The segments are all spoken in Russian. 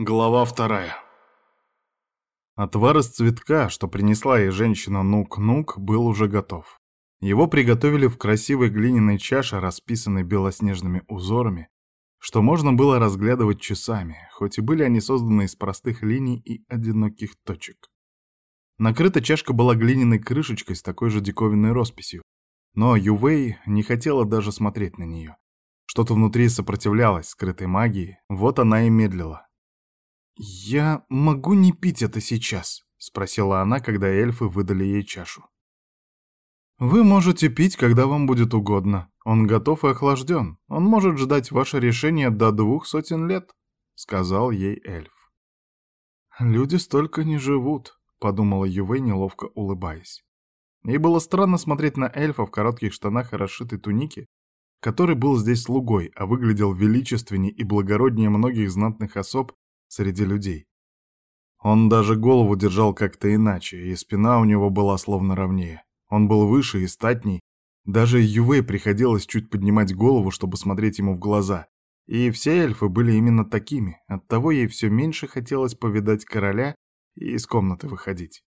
Глава вторая. Отвар из цветка, что принесла ей женщина Нук-Нук, был уже готов. Его приготовили в красивой глиняной чаше, расписанной белоснежными узорами, что можно было разглядывать часами, хоть и были они созданы из простых линий и одиноких точек. Накрыта чашка была глиняной крышечкой с такой же диковинной росписью, но Ювей не хотела даже смотреть на нее. Что-то внутри сопротивлялось скрытой магии, вот она и медлила, «Я могу не пить это сейчас?» — спросила она, когда эльфы выдали ей чашу. «Вы можете пить, когда вам будет угодно. Он готов и охлажден. Он может ждать ваше решение до двух сотен лет», — сказал ей эльф. «Люди столько не живут», — подумала Ювей, неловко улыбаясь. Ей было странно смотреть на эльфа в коротких штанах и расшитой тунике, который был здесь слугой, а выглядел величественней и благороднее многих знатных особ, среди людей. Он даже голову держал как-то иначе, и спина у него была словно ровнее. Он был выше и статней. Даже Ювей приходилось чуть поднимать голову, чтобы смотреть ему в глаза. И все эльфы были именно такими, оттого ей все меньше хотелось повидать короля и из комнаты выходить.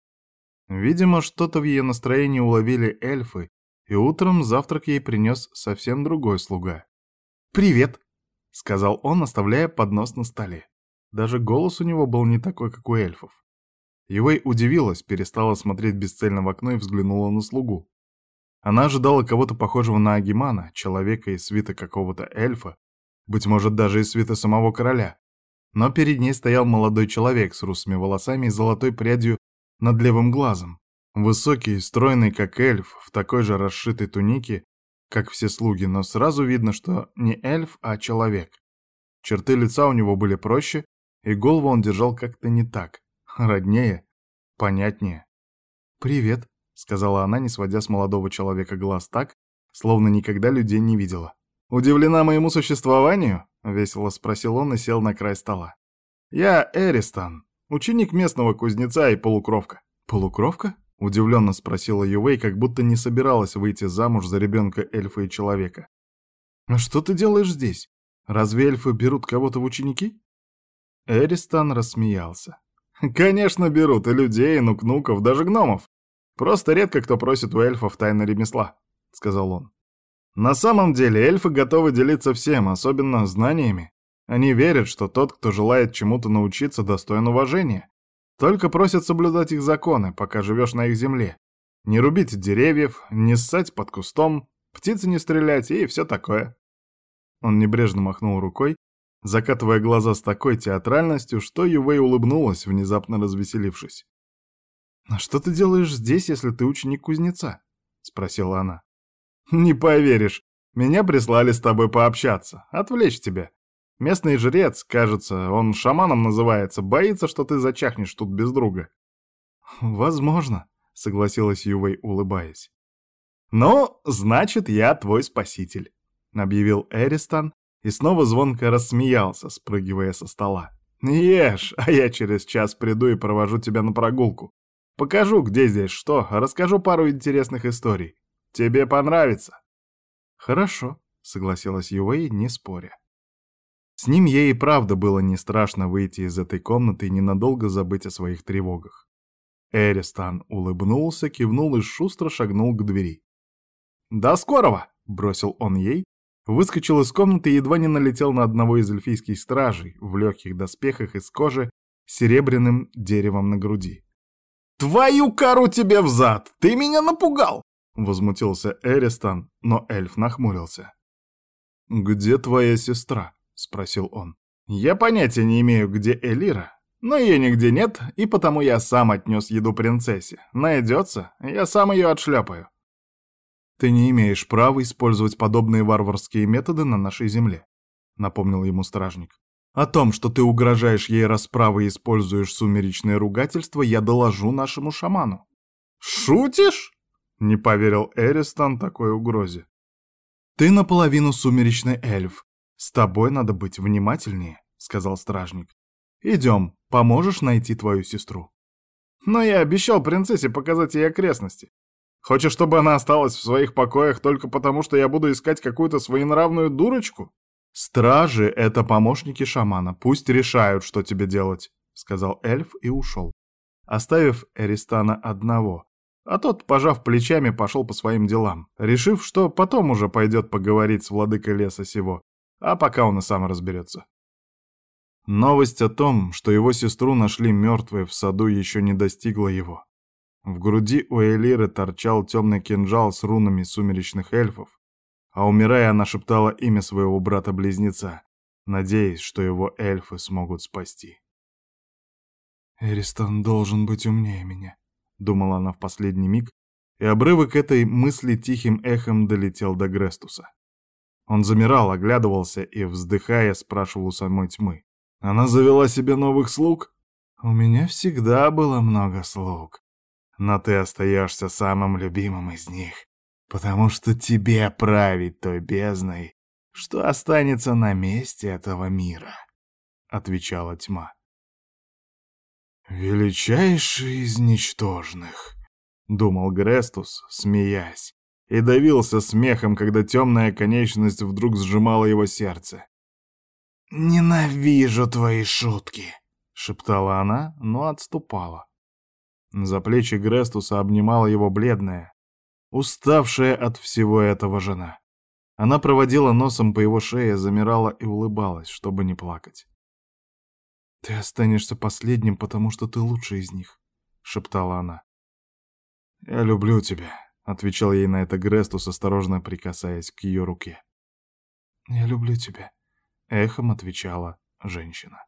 Видимо, что-то в ее настроении уловили эльфы, и утром завтрак ей принес совсем другой слуга. «Привет!» — сказал он, оставляя поднос на столе. Даже голос у него был не такой, как у эльфов. Ювей удивилась, перестала смотреть бесцельно в окно и взглянула на слугу. Она ожидала кого-то похожего на Агимана, человека из свита какого-то эльфа, быть может, даже из свита самого короля. Но перед ней стоял молодой человек с русыми волосами и золотой прядью над левым глазом. Высокий, стройный, как эльф, в такой же расшитой тунике, как все слуги, но сразу видно, что не эльф, а человек. Черты лица у него были проще, и голову он держал как-то не так, роднее, понятнее. «Привет», — сказала она, не сводя с молодого человека глаз так, словно никогда людей не видела. «Удивлена моему существованию?» — весело спросил он и сел на край стола. «Я Эристан, ученик местного кузнеца и полукровка». «Полукровка?» — удивленно спросила Ювей, как будто не собиралась выйти замуж за ребенка эльфа и человека. «А что ты делаешь здесь? Разве эльфы берут кого-то в ученики?» Эристан рассмеялся. «Конечно берут и людей, и нук-нуков, даже гномов. Просто редко кто просит у эльфов тайны ремесла», — сказал он. «На самом деле эльфы готовы делиться всем, особенно знаниями. Они верят, что тот, кто желает чему-то научиться, достоин уважения. Только просят соблюдать их законы, пока живешь на их земле. Не рубить деревьев, не ссать под кустом, птицы не стрелять и все такое». Он небрежно махнул рукой, закатывая глаза с такой театральностью, что Ювей улыбнулась, внезапно развеселившись. «А что ты делаешь здесь, если ты ученик кузнеца?» — спросила она. «Не поверишь, меня прислали с тобой пообщаться, отвлечь тебя. Местный жрец, кажется, он шаманом называется, боится, что ты зачахнешь тут без друга». «Возможно», — согласилась Ювей, улыбаясь. «Ну, значит, я твой спаситель», — объявил Эристан, и снова звонко рассмеялся, спрыгивая со стола. «Ешь, а я через час приду и провожу тебя на прогулку. Покажу, где здесь что, расскажу пару интересных историй. Тебе понравится». «Хорошо», — согласилась Юэй, не споря. С ним ей и правда было не страшно выйти из этой комнаты и ненадолго забыть о своих тревогах. Эристан улыбнулся, кивнул и шустро шагнул к двери. «До скорого!» — бросил он ей, Выскочил из комнаты и едва не налетел на одного из эльфийских стражей в легких доспехах из кожи с серебряным деревом на груди. «Твою кару тебе взад! Ты меня напугал!» — возмутился Эристан, но эльф нахмурился. «Где твоя сестра?» — спросил он. «Я понятия не имею, где Элира, но ее нигде нет, и потому я сам отнес еду принцессе. Найдется, я сам ее отшляпаю». «Ты не имеешь права использовать подобные варварские методы на нашей земле», — напомнил ему стражник. «О том, что ты угрожаешь ей расправой и используешь сумеречное ругательство, я доложу нашему шаману». «Шутишь?» — не поверил Эристан такой угрозе. «Ты наполовину сумеречный эльф. С тобой надо быть внимательнее», — сказал стражник. «Идем, поможешь найти твою сестру». «Но я обещал принцессе показать ей окрестности. Хочешь, чтобы она осталась в своих покоях только потому, что я буду искать какую-то своенравную дурочку?» «Стражи — это помощники шамана, пусть решают, что тебе делать», — сказал эльф и ушел, оставив Эристана одного, а тот, пожав плечами, пошел по своим делам, решив, что потом уже пойдет поговорить с владыкой леса сего, а пока он и сам разберется. Новость о том, что его сестру нашли мертвой в саду, еще не достигла его. В груди у Элиры торчал темный кинжал с рунами сумеречных эльфов, а умирая, она шептала имя своего брата-близнеца, надеясь, что его эльфы смогут спасти. «Эристон должен быть умнее меня», — думала она в последний миг, и обрывок этой мысли тихим эхом долетел до Грестуса. Он замирал, оглядывался и, вздыхая, спрашивал у самой тьмы. «Она завела себе новых слуг?» «У меня всегда было много слуг, но ты остаешься самым любимым из них потому что тебе править той бездной, что останется на месте этого мира», — отвечала тьма. «Величайший из ничтожных», — думал Грестус, смеясь, и давился смехом, когда темная конечность вдруг сжимала его сердце. «Ненавижу твои шутки», — шептала она, но отступала. За плечи Грестуса обнимала его бледная, уставшая от всего этого жена. Она проводила носом по его шее, замирала и улыбалась, чтобы не плакать. «Ты останешься последним, потому что ты лучший из них», — шептала она. «Я люблю тебя», — отвечал ей на это Грестус, осторожно прикасаясь к ее руке. «Я люблю тебя», — эхом отвечала женщина.